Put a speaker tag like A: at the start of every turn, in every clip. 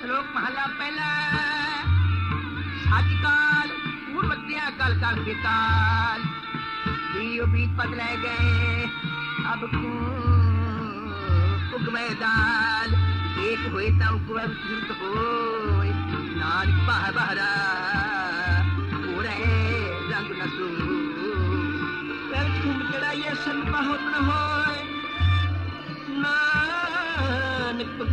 A: श्लोक महला पहला आजकाल पूर्व काल का विकाल। दियो पद रह गए, अब उग में दाल। एक हुए तब गुण हो नान बह बहरा।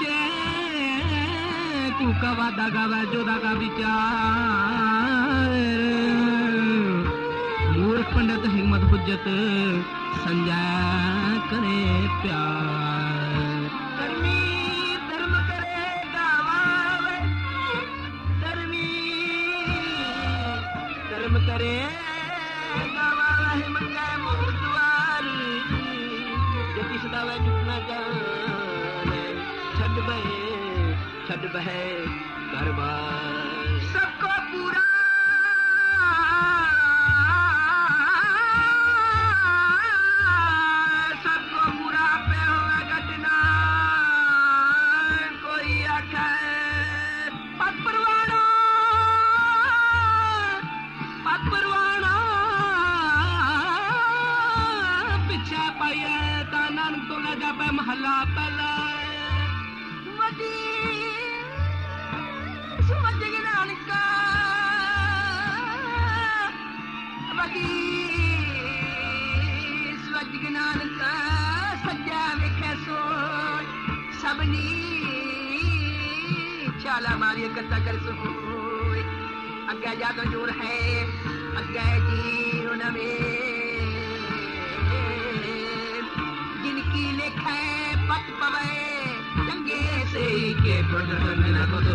B: ऊँचे तू कवा दागा वा, जो दागा विचार। मूर्ख पंडित हिम्मत हुज्जत संजय करे प्यार।
A: छड़ बहे दरबार। सबको पूरा। सबको पूरा पे होए घटना। कोई आखे पत परवाना पत परवाना
B: पीछे पाइए तानन तो जापे महला पला
A: वदी स्वज नानका सज्जा वेखे सोच, सबनी चाला मारी करता कर जा तो ज़ोर है, अग्गे जीवन में जिनकी लेखे पत पवे, चंगे से के पढ़न न को तो